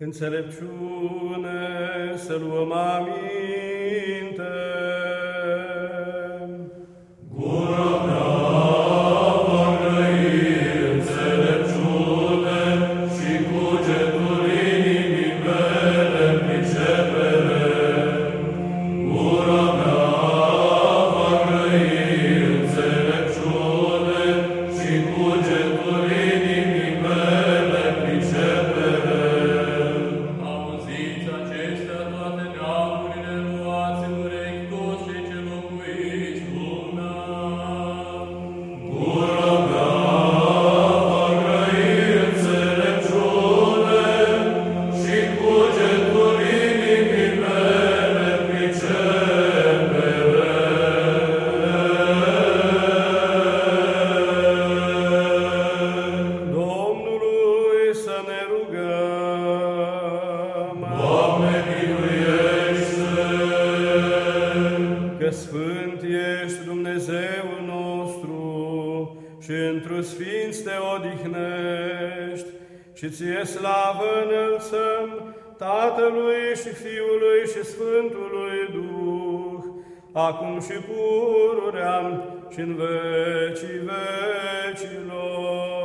Înțelepciune să luăm aminte. Că Sfânt ești Dumnezeul nostru și într Sfinți te odihnești și ție slavă înălțăm Tatălui și Fiului și Sfântului Duh, acum și pururea și în vecii vecilor.